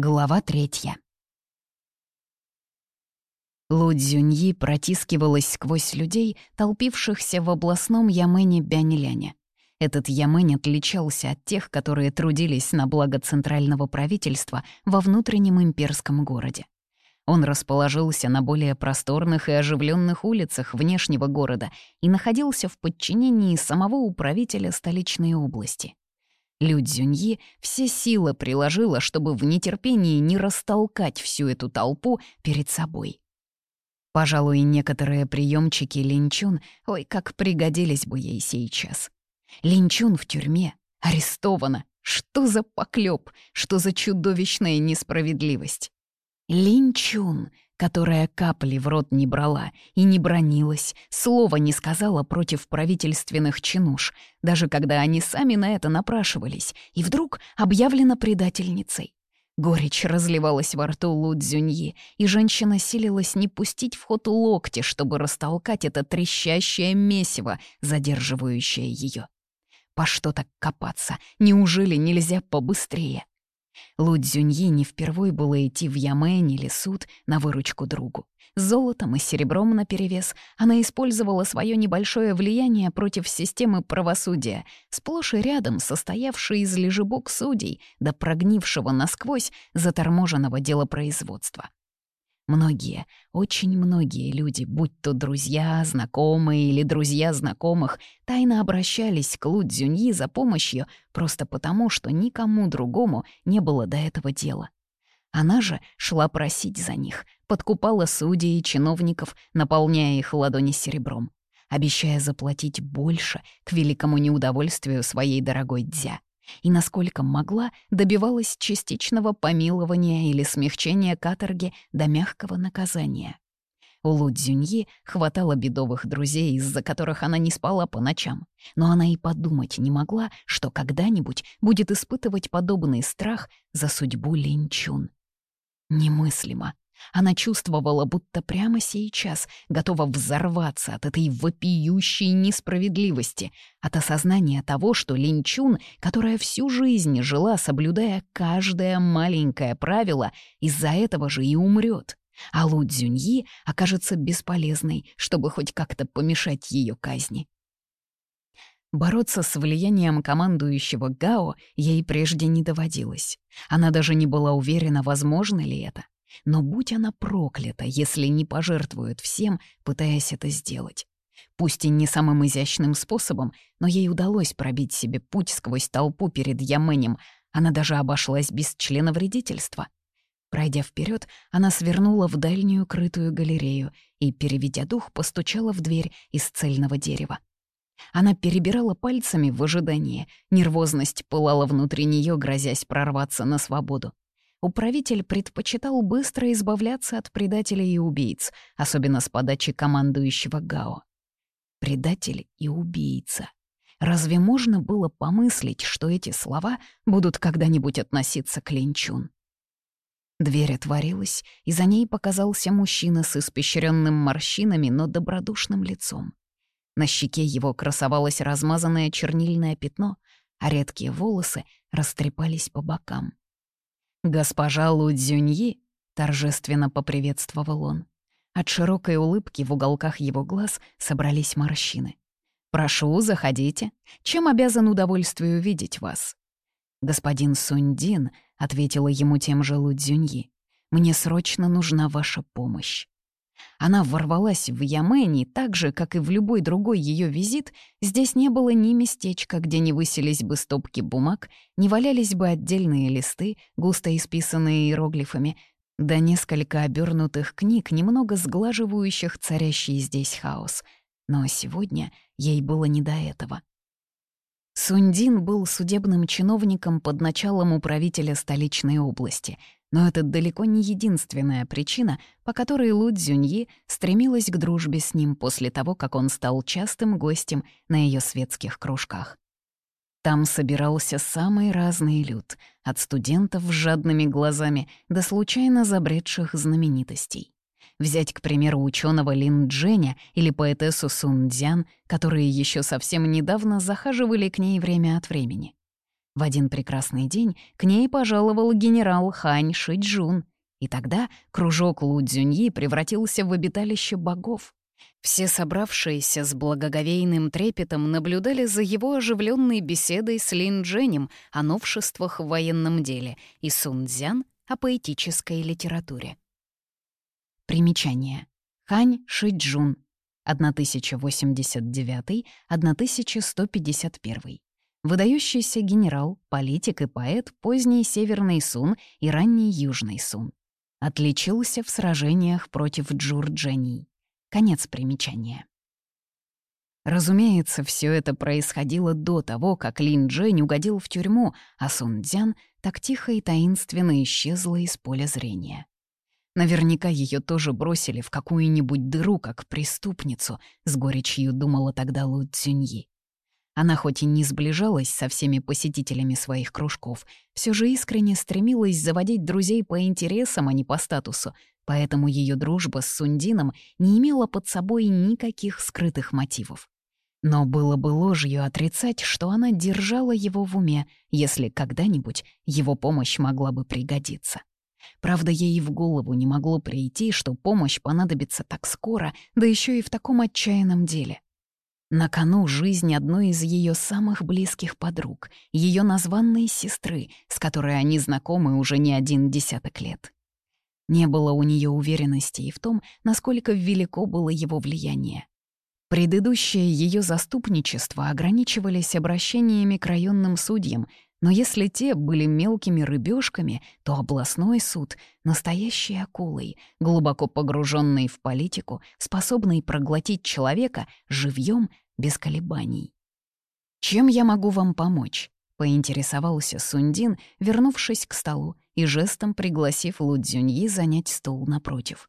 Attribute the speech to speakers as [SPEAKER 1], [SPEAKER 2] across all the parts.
[SPEAKER 1] Глава третья. Лу протискивалась сквозь людей, толпившихся в областном Ямене Бяньляне. Этот Ямень отличался от тех, которые трудились на благо центрального правительства во внутреннем имперском городе. Он расположился на более просторных и оживленных улицах внешнего города и находился в подчинении самого управителя столичной области. Людзюньи все силы приложила, чтобы в нетерпении не растолкать всю эту толпу перед собой. Пожалуй, некоторые приемчики Линчун, ой, как пригодились бы ей сейчас. Линчун в тюрьме, арестована. Что за поклеп, что за чудовищная несправедливость? Линчун, которая капли в рот не брала и не бронилась, слова не сказала против правительственных чинуш, даже когда они сами на это напрашивались, и вдруг объявлена предательницей. Горечь разливалась во рту Лу и женщина силилась не пустить в ход локти, чтобы растолкать это трещащее месиво, задерживающее ее. По что так копаться? Неужели нельзя побыстрее? Лудь не впервой было идти в Ямэнь или суд на выручку другу. С золотом и серебром наперевес она использовала свое небольшое влияние против системы правосудия, сплошь и рядом состоявшей из лежебок судей до прогнившего насквозь заторможенного делопроизводства. Многие, очень многие люди, будь то друзья, знакомые или друзья знакомых, тайно обращались к Лу Цзюньи за помощью просто потому, что никому другому не было до этого дела. Она же шла просить за них, подкупала судей и чиновников, наполняя их ладони серебром, обещая заплатить больше к великому неудовольствию своей дорогой Дзя и, насколько могла, добивалась частичного помилования или смягчения каторги до мягкого наказания. У Лу Цзюньи хватало бедовых друзей, из-за которых она не спала по ночам, но она и подумать не могла, что когда-нибудь будет испытывать подобный страх за судьбу Линчун. Немыслимо. Она чувствовала, будто прямо сейчас готова взорваться от этой вопиющей несправедливости, от осознания того, что Линчун, которая всю жизнь жила, соблюдая каждое маленькое правило, из-за этого же и умрет. А Лу Цзюньи окажется бесполезной, чтобы хоть как-то помешать ее казни. Бороться с влиянием командующего Гао ей прежде не доводилось. Она даже не была уверена, возможно ли это. Но будь она проклята, если не пожертвует всем, пытаясь это сделать. Пусть и не самым изящным способом, но ей удалось пробить себе путь сквозь толпу перед Яменем. Она даже обошлась без члена вредительства. Пройдя вперед, она свернула в дальнюю крытую галерею и, переведя дух, постучала в дверь из цельного дерева. Она перебирала пальцами в ожидании, нервозность пылала внутри нее, грозясь прорваться на свободу управитель предпочитал быстро избавляться от предателей и убийц, особенно с подачи командующего Гао. «Предатель и убийца». Разве можно было помыслить, что эти слова будут когда-нибудь относиться к Линчун? Дверь отворилась, и за ней показался мужчина с испещренным морщинами, но добродушным лицом. На щеке его красовалось размазанное чернильное пятно, а редкие волосы растрепались по бокам. «Госпожа Лудзюньи», — торжественно поприветствовал он. От широкой улыбки в уголках его глаз собрались морщины. «Прошу, заходите. Чем обязан удовольствию видеть вас?» «Господин Сундин», — ответила ему тем же Лудзюньи, — «мне срочно нужна ваша помощь». Она ворвалась в Ямени так же, как и в любой другой ее визит, здесь не было ни местечка, где не высились бы стопки бумаг, не валялись бы отдельные листы, густо исписанные иероглифами, да несколько обернутых книг, немного сглаживающих царящий здесь хаос. Но сегодня ей было не до этого. Сундин был судебным чиновником под началом управителя столичной области — но это далеко не единственная причина, по которой Лу Цзюньи стремилась к дружбе с ним после того, как он стал частым гостем на ее светских кружках. Там собирался самый разный люд, от студентов с жадными глазами до случайно забредших знаменитостей. Взять, к примеру, ученого Лин Дженя или поэтессу Сун Дзян, которые еще совсем недавно захаживали к ней время от времени. В один прекрасный день к ней пожаловал генерал Хань Шиджун, и тогда кружок Лу Цзюньи превратился в обиталище богов. Все собравшиеся с благоговейным трепетом наблюдали за его оживленной беседой с Лин Дженем о новшествах в военном деле и Сун Цзян о поэтической литературе. Примечание. Хань Шиджун. 1089-1151 выдающийся генерал, политик и поэт, поздний Северный Сун и ранний Южный Сун. Отличился в сражениях против Джурджани. Конец примечания. Разумеется, все это происходило до того, как Лин Джень угодил в тюрьму, а Сун Дзян так тихо и таинственно исчезла из поля зрения. Наверняка ее тоже бросили в какую-нибудь дыру, как преступницу, с горечью думала тогда Лу Цюньи. Она хоть и не сближалась со всеми посетителями своих кружков, все же искренне стремилась заводить друзей по интересам, а не по статусу, поэтому ее дружба с Сундином не имела под собой никаких скрытых мотивов. Но было бы ложью отрицать, что она держала его в уме, если когда-нибудь его помощь могла бы пригодиться. Правда, ей в голову не могло прийти, что помощь понадобится так скоро, да еще и в таком отчаянном деле — на кону жизнь одной из ее самых близких подруг, ее названной сестры, с которой они знакомы уже не один десяток лет. Не было у нее уверенности и в том, насколько велико было его влияние. Предыдущее ее заступничество ограничивались обращениями к районным судьям, но если те были мелкими рыбешками, то областной суд — настоящей акулой, глубоко погруженной в политику, способной проглотить человека живьем без колебаний. «Чем я могу вам помочь?» — поинтересовался Сундин, вернувшись к столу и жестом пригласив Лудзюньи занять стул напротив.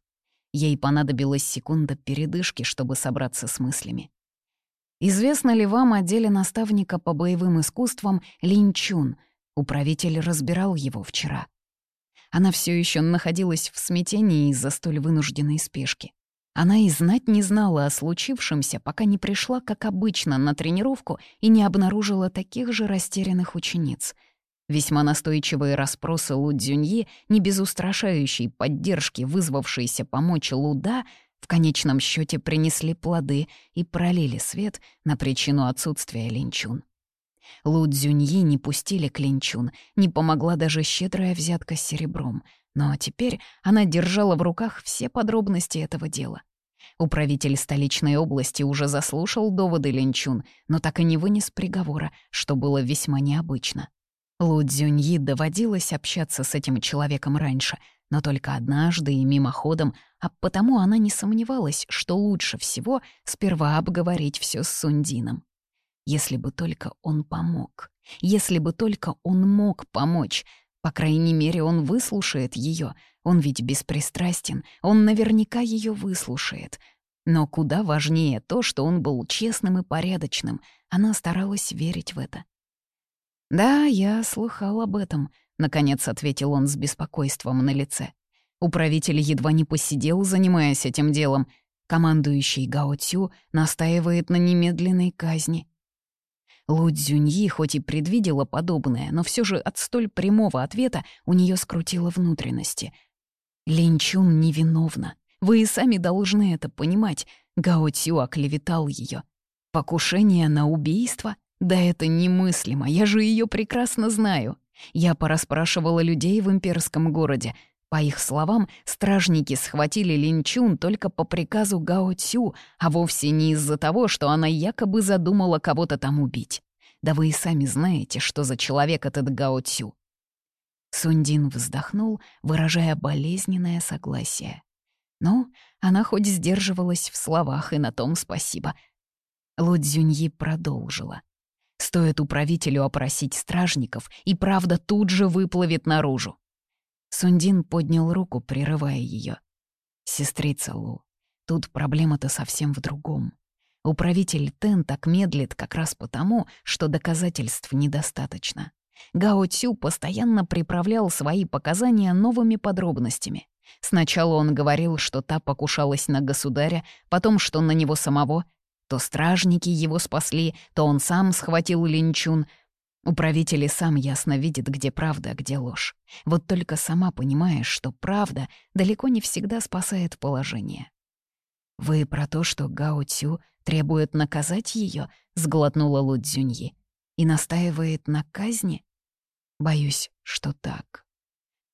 [SPEAKER 1] Ей понадобилась секунда передышки, чтобы собраться с мыслями. Известно ли вам о деле наставника по боевым искусствам Линчун? Управитель разбирал его вчера. Она все еще находилась в смятении из-за столь вынужденной спешки. Она и знать не знала о случившемся, пока не пришла, как обычно, на тренировку и не обнаружила таких же растерянных учениц. Весьма настойчивые расспросы Лу Цзюньи, не без устрашающей поддержки вызвавшейся помочь Луда, в конечном счете принесли плоды и пролили свет на причину отсутствия линчун. Лу Цзюньи не пустили к линчун, не помогла даже щедрая взятка с серебром, но теперь она держала в руках все подробности этого дела. Управитель столичной области уже заслушал доводы линчун, но так и не вынес приговора, что было весьма необычно. Лу Цзюньи доводилось общаться с этим человеком раньше — но только однажды и мимоходом, а потому она не сомневалась, что лучше всего сперва обговорить все с Сундином. Если бы только он помог, если бы только он мог помочь, по крайней мере, он выслушает ее, он ведь беспристрастен, он наверняка ее выслушает. Но куда важнее то, что он был честным и порядочным, она старалась верить в это. «Да, я слыхал об этом», Наконец ответил он с беспокойством на лице. Управитель едва не посидел, занимаясь этим делом. Командующий Гао Цю настаивает на немедленной казни. Лу Цзюньи хоть и предвидела подобное, но все же от столь прямого ответа у нее скрутило внутренности. Линчун невиновна. Вы и сами должны это понимать. Гао Цю оклеветал ее. Покушение на убийство? Да это немыслимо, я же ее прекрасно знаю. Я порасспрашивала людей в имперском городе. По их словам, стражники схватили Линчун только по приказу Гао Цю, а вовсе не из-за того, что она якобы задумала кого-то там убить. Да вы и сами знаете, что за человек этот Гао Цю. Сундин вздохнул, выражая болезненное согласие. Но она хоть сдерживалась в словах, и на том спасибо. Лу Цзюньи продолжила. Стоит управителю опросить стражников, и правда тут же выплывет наружу. Сундин поднял руку, прерывая ее. «Сестрица Лу, тут проблема-то совсем в другом. Управитель Тен так медлит как раз потому, что доказательств недостаточно. Гао Цю постоянно приправлял свои показания новыми подробностями. Сначала он говорил, что та покушалась на государя, потом, что на него самого, то стражники его спасли, то он сам схватил линчун. Управитель и сам ясно видит, где правда, а где ложь. Вот только сама понимаешь, что правда далеко не всегда спасает положение. «Вы про то, что Гао Цю требует наказать ее, сглотнула Лудзюньи, «и настаивает на казни?» «Боюсь, что так».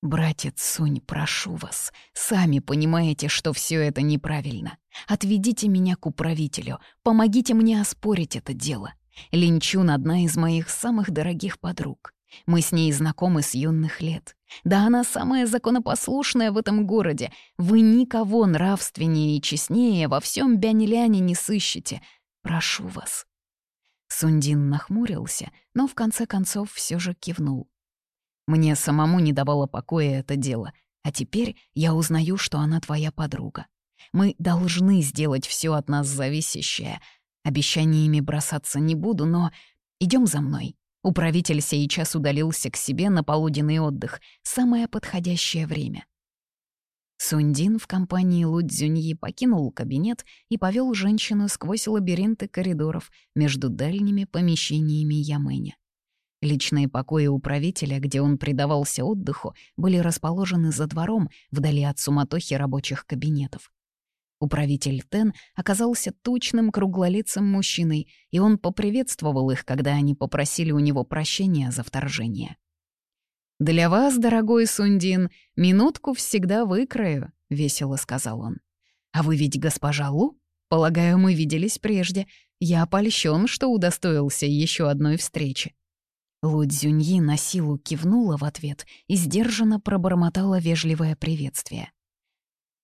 [SPEAKER 1] «Братец Сунь, прошу вас, сами понимаете, что все это неправильно. Отведите меня к управителю, помогите мне оспорить это дело. Линчун — одна из моих самых дорогих подруг. Мы с ней знакомы с юных лет. Да она самая законопослушная в этом городе. Вы никого нравственнее и честнее во всем Бяниляне не сыщете. Прошу вас». Сундин нахмурился, но в конце концов все же кивнул. Мне самому не давало покоя это дело. А теперь я узнаю, что она твоя подруга. Мы должны сделать все от нас зависящее. Обещаниями бросаться не буду, но идем за мной. Управитель сейчас удалился к себе на полуденный отдых. Самое подходящее время. Сундин в компании Лудзюньи покинул кабинет и повел женщину сквозь лабиринты коридоров между дальними помещениями Ямэня. Личные покои управителя, где он предавался отдыху, были расположены за двором, вдали от суматохи рабочих кабинетов. Управитель Тен оказался тучным, круглолицым мужчиной, и он поприветствовал их, когда они попросили у него прощения за вторжение. «Для вас, дорогой Сундин, минутку всегда выкрою», — весело сказал он. «А вы ведь госпожа Лу? Полагаю, мы виделись прежде. Я опольщен, что удостоился еще одной встречи». Лудь на силу кивнула в ответ и сдержанно пробормотала вежливое приветствие.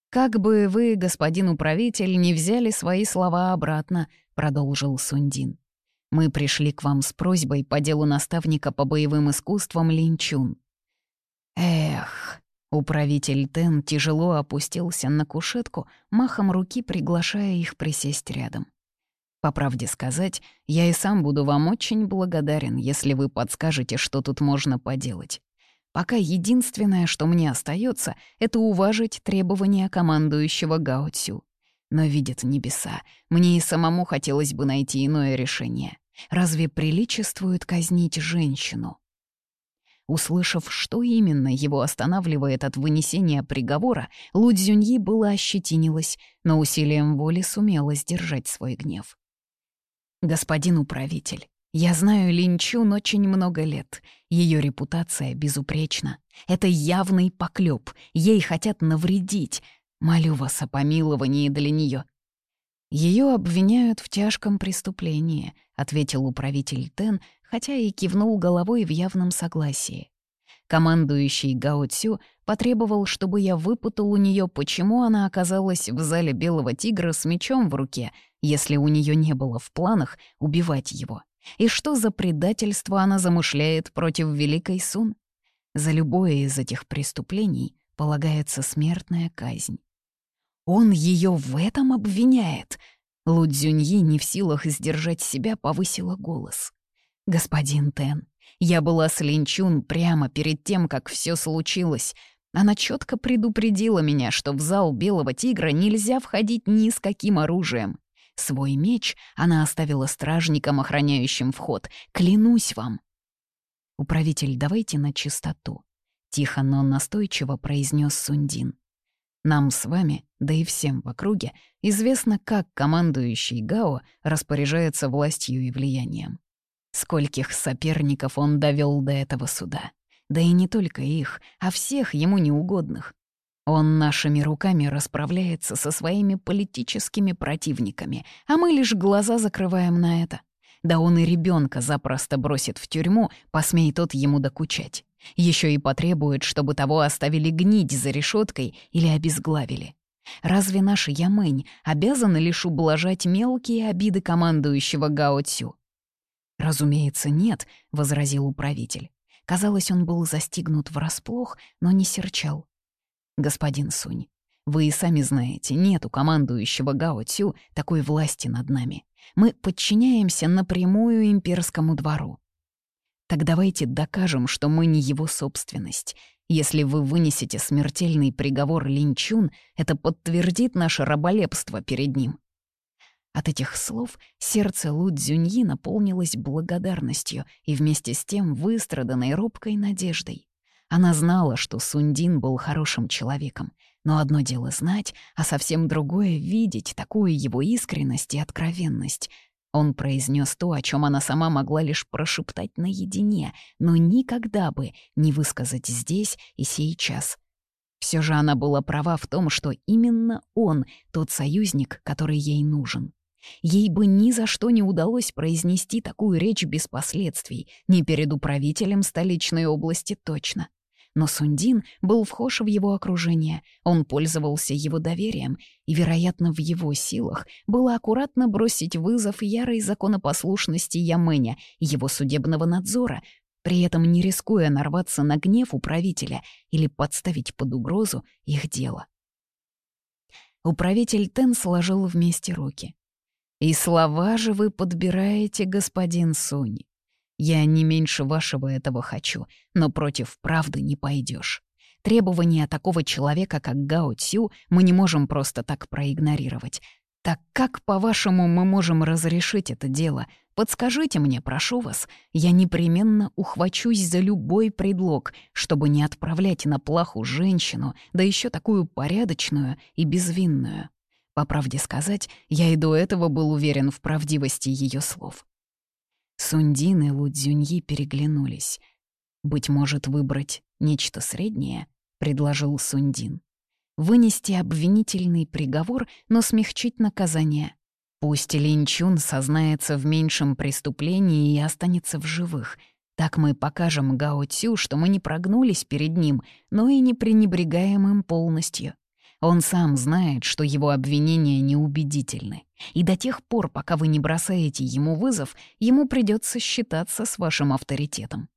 [SPEAKER 1] «Как бы вы, господин управитель, не взяли свои слова обратно», — продолжил Сундин. «Мы пришли к вам с просьбой по делу наставника по боевым искусствам Линчун». «Эх», — управитель Тен тяжело опустился на кушетку, махом руки приглашая их присесть рядом. По правде сказать, я и сам буду вам очень благодарен, если вы подскажете, что тут можно поделать. Пока единственное, что мне остается, это уважить требования командующего Гаоцю. Но видят небеса, мне и самому хотелось бы найти иное решение. Разве приличествует казнить женщину? Услышав, что именно его останавливает от вынесения приговора, Лудзюньи была ощетинилась, но усилием воли сумела сдержать свой гнев. «Господин управитель, я знаю Линчун очень много лет. Ее репутация безупречна. Это явный поклеп. Ей хотят навредить. Молю вас о помиловании для нее. Ее обвиняют в тяжком преступлении, ответил управитель Тен, хотя и кивнул головой в явном согласии. Командующий Гао Цю потребовал, чтобы я выпутал у нее, почему она оказалась в зале Белого если у нее не было в планах убивать его? И что за предательство она замышляет против Великой Сун? За любое из этих преступлений полагается смертная казнь. Он ее в этом обвиняет. Лудзюньи не в силах сдержать себя, повысила голос. «Господин Тен, я была с Линчун прямо перед тем, как все случилось. Она четко предупредила меня, что в зал Белого Тигра нельзя входить ни с каким оружием. Свой меч она оставила стражникам, охраняющим вход. «Клянусь вам!» «Управитель, давайте на чистоту», — тихо, но настойчиво произнес Сундин. «Нам с вами, да и всем в округе, известно, как командующий Гао распоряжается властью и влиянием. Скольких соперников он довел до этого суда. Да и не только их, а всех ему неугодных. Он нашими руками расправляется со своими политическими противниками, а мы лишь глаза закрываем на это. Да он и ребенка запросто бросит в тюрьму, посмей тот ему докучать. Еще и потребует, чтобы того оставили гнить за решеткой или обезглавили. Разве наш Ямэнь обязан лишь ублажать мелкие обиды командующего Гао Цю? «Разумеется, нет», — возразил управитель. Казалось, он был застигнут врасплох, но не серчал. «Господин Сунь, вы и сами знаете, нет у командующего Гао Цю такой власти над нами. Мы подчиняемся напрямую имперскому двору. Так давайте докажем, что мы не его собственность. Если вы вынесете смертельный приговор Линчун, это подтвердит наше раболепство перед ним. От этих слов сердце Лу Цзюньи наполнилось благодарностью и вместе с тем выстраданной робкой надеждой. Она знала, что Сундин был хорошим человеком, но одно дело знать, а совсем другое — видеть такую его искренность и откровенность. Он произнес то, о чем она сама могла лишь прошептать наедине, но никогда бы не высказать здесь и сейчас. Все же она была права в том, что именно он — тот союзник, который ей нужен. Ей бы ни за что не удалось произнести такую речь без последствий, ни перед управителем столичной области точно но Сундин был вхож в его окружение, он пользовался его доверием, и, вероятно, в его силах было аккуратно бросить вызов ярой законопослушности Ямэня и его судебного надзора, при этом не рискуя нарваться на гнев управителя или подставить под угрозу их дело. Управитель Тен сложил вместе руки. «И слова же вы подбираете, господин Сунь. Я не меньше вашего этого хочу, но против правды не пойдешь. Требования такого человека, как Гао Цю, мы не можем просто так проигнорировать. Так как, по-вашему, мы можем разрешить это дело? Подскажите мне, прошу вас. Я непременно ухвачусь за любой предлог, чтобы не отправлять на плаху женщину, да еще такую порядочную и безвинную. По правде сказать, я и до этого был уверен в правдивости ее слов. Сундин и Лудзюньи переглянулись. «Быть может, выбрать нечто среднее?» — предложил Сундин. «Вынести обвинительный приговор, но смягчить наказание. Пусть Линчун сознается в меньшем преступлении и останется в живых. Так мы покажем Гао Цю, что мы не прогнулись перед ним, но и не пренебрегаем им полностью». Он сам знает, что его обвинения неубедительны. И до тех пор, пока вы не бросаете ему вызов, ему придется считаться с вашим авторитетом.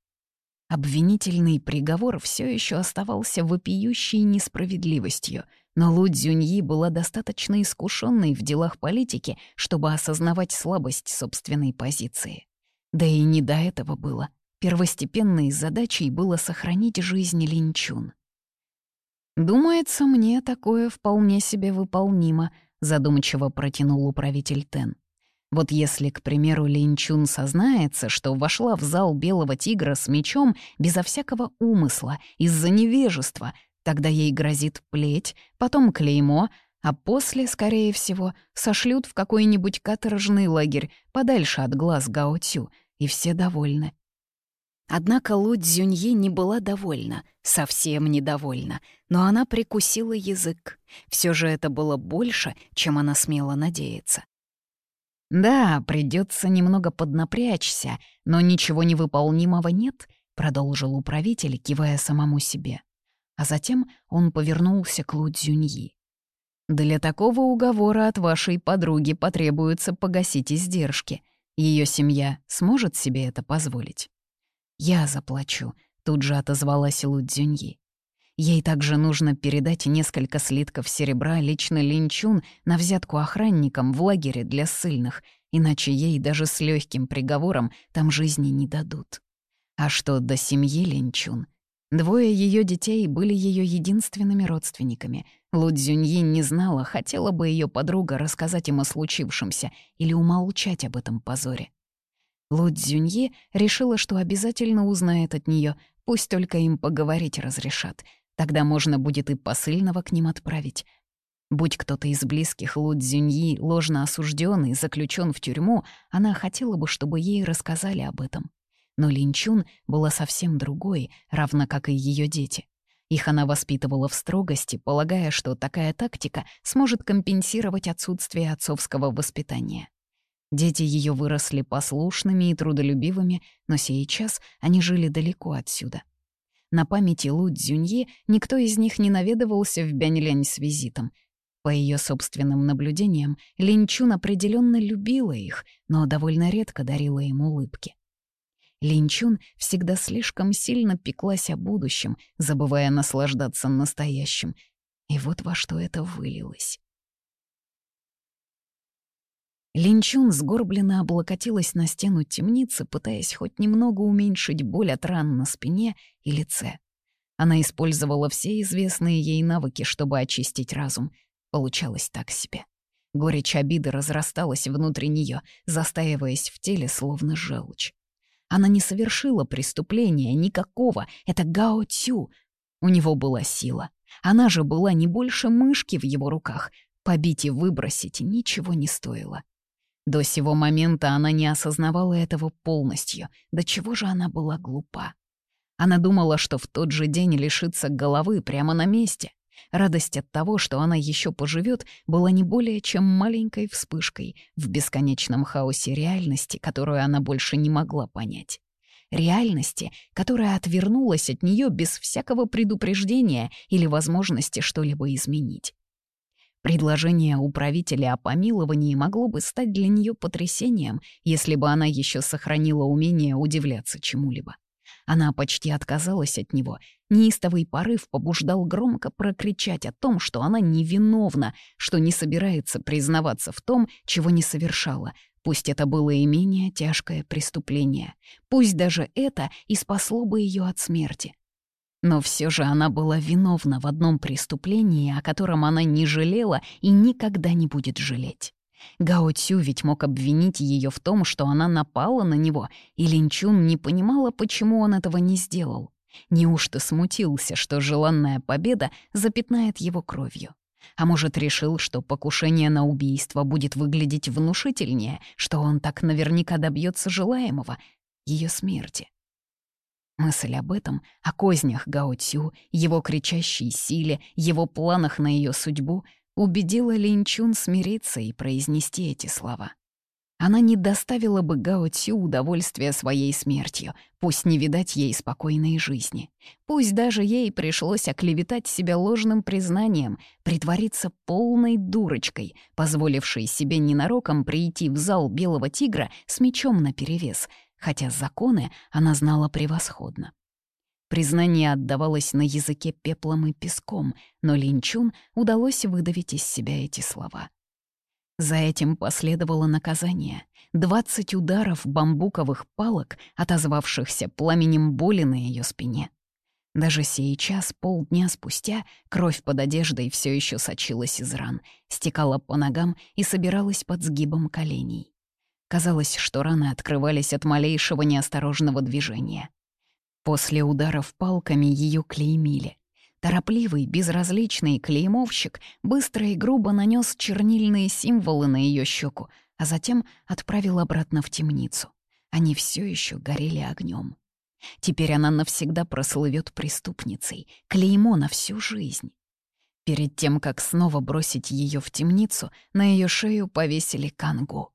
[SPEAKER 1] Обвинительный приговор все еще оставался вопиющей несправедливостью, но Лу Цзюньи была достаточно искушенной в делах политики, чтобы осознавать слабость собственной позиции. Да и не до этого было. Первостепенной задачей было сохранить жизнь Линчун. «Думается, мне такое вполне себе выполнимо», — задумчиво протянул управитель Тен. «Вот если, к примеру, Линчун сознается, что вошла в зал белого тигра с мечом безо всякого умысла, из-за невежества, тогда ей грозит плеть, потом клеймо, а после, скорее всего, сошлют в какой-нибудь каторжный лагерь подальше от глаз Гаотю, и все довольны. Однако Лудь Зюньи не была довольна, совсем недовольна, но она прикусила язык. Все же это было больше, чем она смела надеяться. «Да, придется немного поднапрячься, но ничего невыполнимого нет», — продолжил управитель, кивая самому себе. А затем он повернулся к Лу Цзюньи. «Для такого уговора от вашей подруги потребуется погасить издержки. Ее семья сможет себе это позволить?» «Я заплачу», — тут же отозвалась Лудзюньи. Ей также нужно передать несколько слитков серебра лично Линчун на взятку охранникам в лагере для ссыльных, иначе ей даже с легким приговором там жизни не дадут. А что до семьи Линчун? Двое ее детей были ее единственными родственниками. Лудзюньи не знала, хотела бы ее подруга рассказать им о случившемся или умолчать об этом позоре. Лудь Зюньи решила, что обязательно узнает от нее, пусть только им поговорить разрешат. Тогда можно будет и посыльного к ним отправить. Будь кто-то из близких Лудь Зюньи ложно осужден и заключен в тюрьму, она хотела бы, чтобы ей рассказали об этом. Но Линчун была совсем другой, равно как и ее дети. Их она воспитывала в строгости, полагая, что такая тактика сможет компенсировать отсутствие отцовского воспитания. Дети ее выросли послушными и трудолюбивыми, но сейчас они жили далеко отсюда. На памяти Лу Цзюньи никто из них не наведывался в Бянь-Лянь с визитом. По ее собственным наблюдениям, Линчун определенно любила их, но довольно редко дарила им улыбки. Линчун всегда слишком сильно пеклась о будущем, забывая наслаждаться настоящим. И вот во что это вылилось. Линчун с горбленно облокотилась на стену темницы, пытаясь хоть немного уменьшить боль от ран на спине и лице. Она использовала все известные ей навыки, чтобы очистить разум. Получалось так себе. Горечь обиды разрасталась внутри нее, застаиваясь в теле, словно желчь. Она не совершила преступления никакого, это Гао Цю. У него была сила. Она же была не больше мышки в его руках. Побить и выбросить ничего не стоило. До сего момента она не осознавала этого полностью, до чего же она была глупа. Она думала, что в тот же день лишится головы прямо на месте. Радость от того, что она еще поживет, была не более чем маленькой вспышкой в бесконечном хаосе реальности, которую она больше не могла понять. Реальности, которая отвернулась от нее без всякого предупреждения или возможности что-либо изменить. Предложение управителя о помиловании могло бы стать для нее потрясением, если бы она еще сохранила умение удивляться чему-либо. Она почти отказалась от него. Неистовый порыв побуждал громко прокричать о том, что она невиновна, что не собирается признаваться в том, чего не совершала. Пусть это было и менее тяжкое преступление. Пусть даже это и спасло бы ее от смерти. Но все же она была виновна в одном преступлении, о котором она не жалела и никогда не будет жалеть. Гао Цю ведь мог обвинить ее в том, что она напала на него, и Линчун не понимала, почему он этого не сделал. Неужто смутился, что желанная победа запятнает его кровью? А может, решил, что покушение на убийство будет выглядеть внушительнее, что он так наверняка добьется желаемого — ее смерти? Мысль об этом, о кознях Гао Цю, его кричащей силе, его планах на ее судьбу, убедила Линчун смириться и произнести эти слова. Она не доставила бы Гао Цю удовольствия своей смертью, пусть не видать ей спокойной жизни. Пусть даже ей пришлось оклеветать себя ложным признанием, притвориться полной дурочкой, позволившей себе ненароком прийти в зал Белого Тигра с мечом наперевес — хотя законы она знала превосходно. Признание отдавалось на языке пеплом и песком, но Линчун удалось выдавить из себя эти слова. За этим последовало наказание. Двадцать ударов бамбуковых палок, отозвавшихся пламенем боли на ее спине. Даже сейчас, полдня спустя, кровь под одеждой все еще сочилась из ран, стекала по ногам и собиралась под сгибом коленей. Казалось, что раны открывались от малейшего неосторожного движения. После ударов палками ее клеймили. Торопливый, безразличный клеймовщик быстро и грубо нанес чернильные символы на ее щеку, а затем отправил обратно в темницу. Они все еще горели огнем. Теперь она навсегда прослывет преступницей, клеймо на всю жизнь. Перед тем, как снова бросить ее в темницу, на ее шею повесили кангу.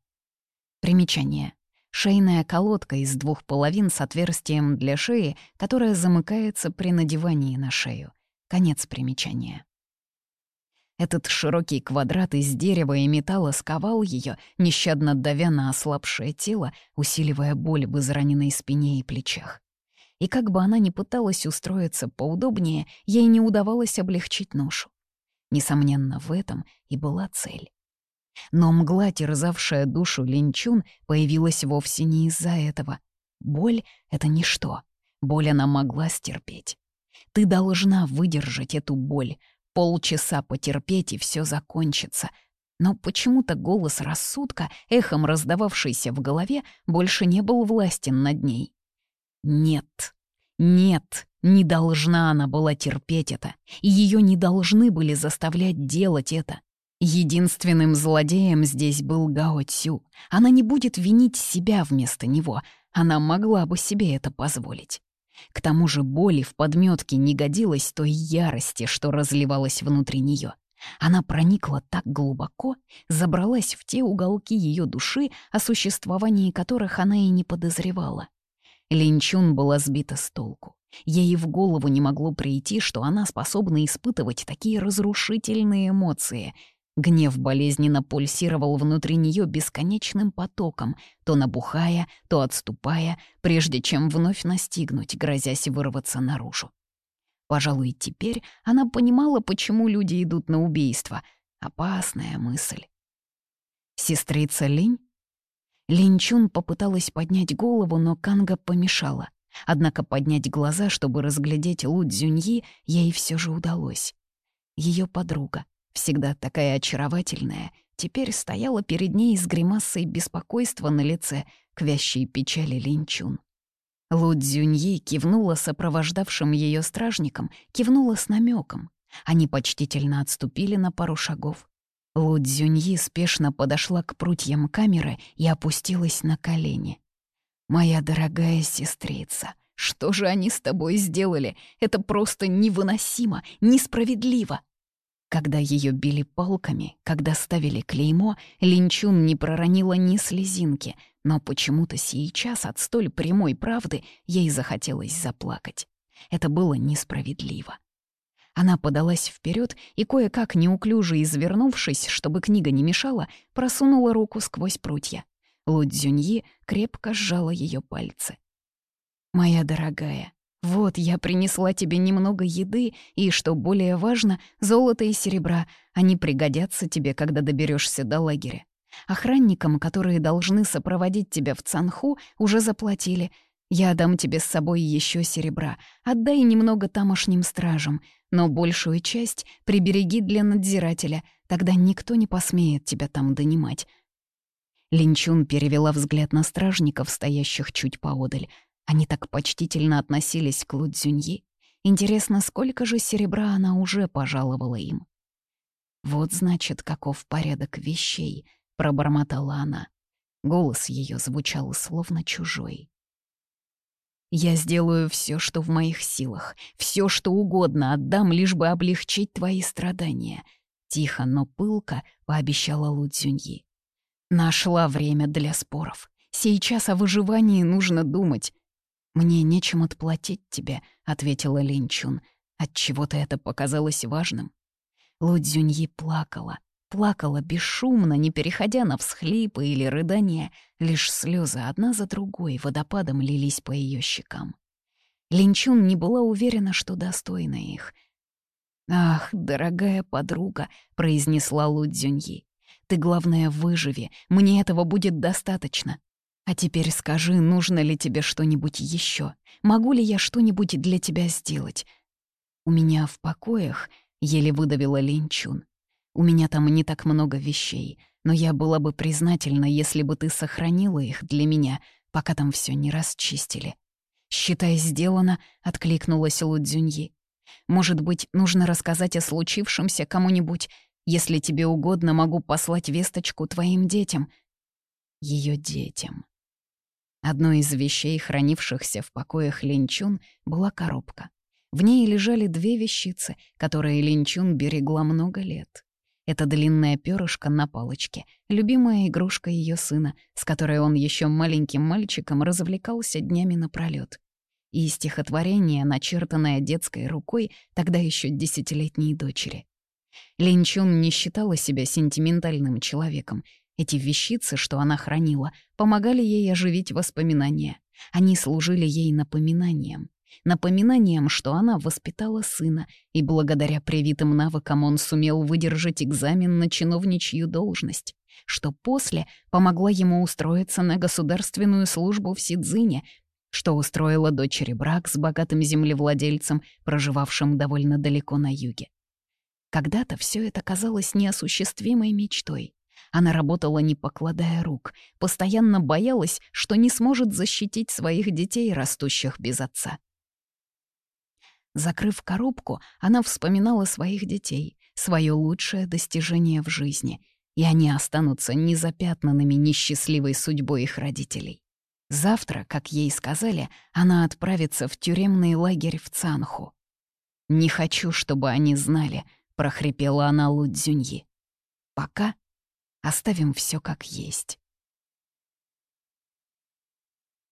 [SPEAKER 1] Примечание. Шейная колодка из двух половин с отверстием для шеи, которая замыкается при надевании на шею. Конец примечания. Этот широкий квадрат из дерева и металла сковал ее, нещадно давя на ослабшее тело, усиливая боль в израненной спине и плечах. И как бы она ни пыталась устроиться поудобнее, ей не удавалось облегчить ношу. Несомненно, в этом и была цель. Но мгла, терзавшая душу Линчун, появилась вовсе не из-за этого. Боль — это ничто. Боль она могла стерпеть. Ты должна выдержать эту боль. Полчаса потерпеть, и все закончится. Но почему-то голос рассудка, эхом раздававшийся в голове, больше не был властен над ней. «Нет, нет, не должна она была терпеть это, и ее не должны были заставлять делать это. Единственным злодеем здесь был Гао Цю. Она не будет винить себя вместо него. Она могла бы себе это позволить. К тому же боли в подметке не годилось той ярости, что разливалась внутри нее. Она проникла так глубоко, забралась в те уголки ее души, о существовании которых она и не подозревала. Линчун была сбита с толку. Ей в голову не могло прийти, что она способна испытывать такие разрушительные эмоции — Гнев болезненно пульсировал внутри нее бесконечным потоком, то набухая, то отступая, прежде чем вновь настигнуть, грозясь вырваться наружу. Пожалуй, теперь она понимала, почему люди идут на убийство. Опасная мысль. «Сестрица Линь?» Линчун попыталась поднять голову, но Канга помешала. Однако поднять глаза, чтобы разглядеть Лу Цзюньи, ей все же удалось. Ее подруга, всегда такая очаровательная, теперь стояла перед ней с гримасой беспокойства на лице к вящей печали Линчун. Лу Цзюньи кивнула сопровождавшим ее стражникам, кивнула с намеком. Они почтительно отступили на пару шагов. Лу Цзюньи спешно подошла к прутьям камеры и опустилась на колени. «Моя дорогая сестрица, что же они с тобой сделали? Это просто невыносимо, несправедливо!» Когда ее били палками, когда ставили клеймо, Линчун не проронила ни слезинки, но почему-то сейчас от столь прямой правды ей захотелось заплакать. Это было несправедливо. Она подалась вперед и, кое-как неуклюже извернувшись, чтобы книга не мешала, просунула руку сквозь прутья. Лудзюньи крепко сжала ее пальцы. «Моя дорогая», вот, я принесла тебе немного еды, и, что более важно, золото и серебра. Они пригодятся тебе, когда доберешься до лагеря. Охранникам, которые должны сопроводить тебя в Цанху, уже заплатили. Я дам тебе с собой еще серебра. Отдай немного тамошним стражам, но большую часть прибереги для надзирателя. Тогда никто не посмеет тебя там донимать». Линчун перевела взгляд на стражников, стоящих чуть поодаль. Они так почтительно относились к Лудзюньи. Интересно, сколько же серебра она уже пожаловала им? «Вот, значит, каков порядок вещей», — пробормотала она. Голос ее звучал словно чужой. «Я сделаю все, что в моих силах, все, что угодно отдам, лишь бы облегчить твои страдания», — тихо, но пылко пообещала Лудзюньи. «Нашла время для споров. Сейчас о выживании нужно думать. «Мне нечем отплатить тебе», — ответила Линчун. «Отчего-то это показалось важным». Лудзюньи плакала, плакала бесшумно, не переходя на всхлипы или рыдания, лишь слезы одна за другой водопадом лились по ее щекам. Линчун не была уверена, что достойна их. «Ах, дорогая подруга», — произнесла Лудзюньи, — «ты, главное, выживи, мне этого будет достаточно. А теперь скажи, нужно ли тебе что-нибудь еще? Могу ли я что-нибудь для тебя сделать? У меня в покоях, еле выдавила Линчун. У меня там не так много вещей, но я была бы признательна, если бы ты сохранила их для меня, пока там все не расчистили. «Считай, сделано», — откликнулась Лудзюньи. «Может быть, нужно рассказать о случившемся кому-нибудь? Если тебе угодно, могу послать весточку твоим детям». Ее детям. Одной из вещей, хранившихся в покоях Линчун, была коробка. В ней лежали две вещицы, которые Линчун берегла много лет. Это длинная перышко на палочке, любимая игрушка ее сына, с которой он еще маленьким мальчиком развлекался днями напролет. И стихотворение, начертанное детской рукой, тогда еще десятилетней дочери. Линчун не считала себя сентиментальным человеком эти вещицы, что она хранила, помогали ей оживить воспоминания. Они служили ей напоминанием. Напоминанием, что она воспитала сына, и благодаря привитым навыкам он сумел выдержать экзамен на чиновничью должность, что после помогла ему устроиться на государственную службу в Сидзине, что устроила дочери брак с богатым землевладельцем, проживавшим довольно далеко на юге. Когда-то все это казалось неосуществимой мечтой — она работала, не покладая рук, постоянно боялась, что не сможет защитить своих детей, растущих без отца. Закрыв коробку, она вспоминала своих детей, свое лучшее достижение в жизни, и они останутся незапятнанными несчастливой судьбой их родителей. Завтра, как ей сказали, она отправится в тюремный лагерь в Цанху. «Не хочу, чтобы они знали», — прохрипела она Лудзюньи. «Пока Оставим все как есть.